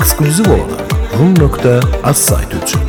eksklyuziv olarak Room.asite için.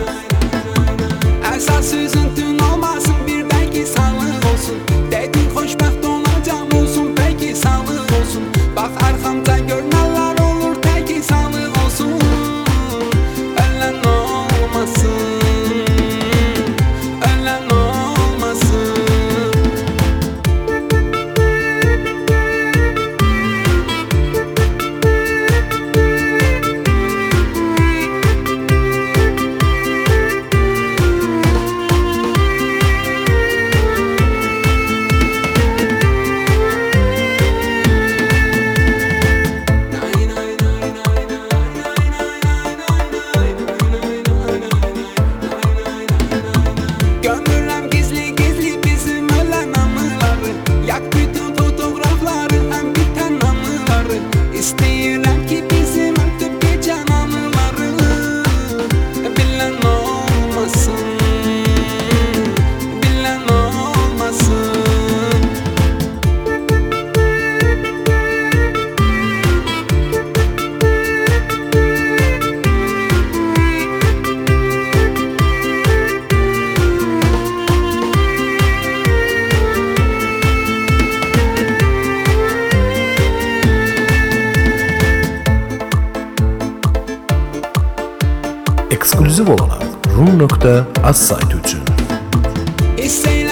ekskluziv olarak Rum.az saytı için. İsteyle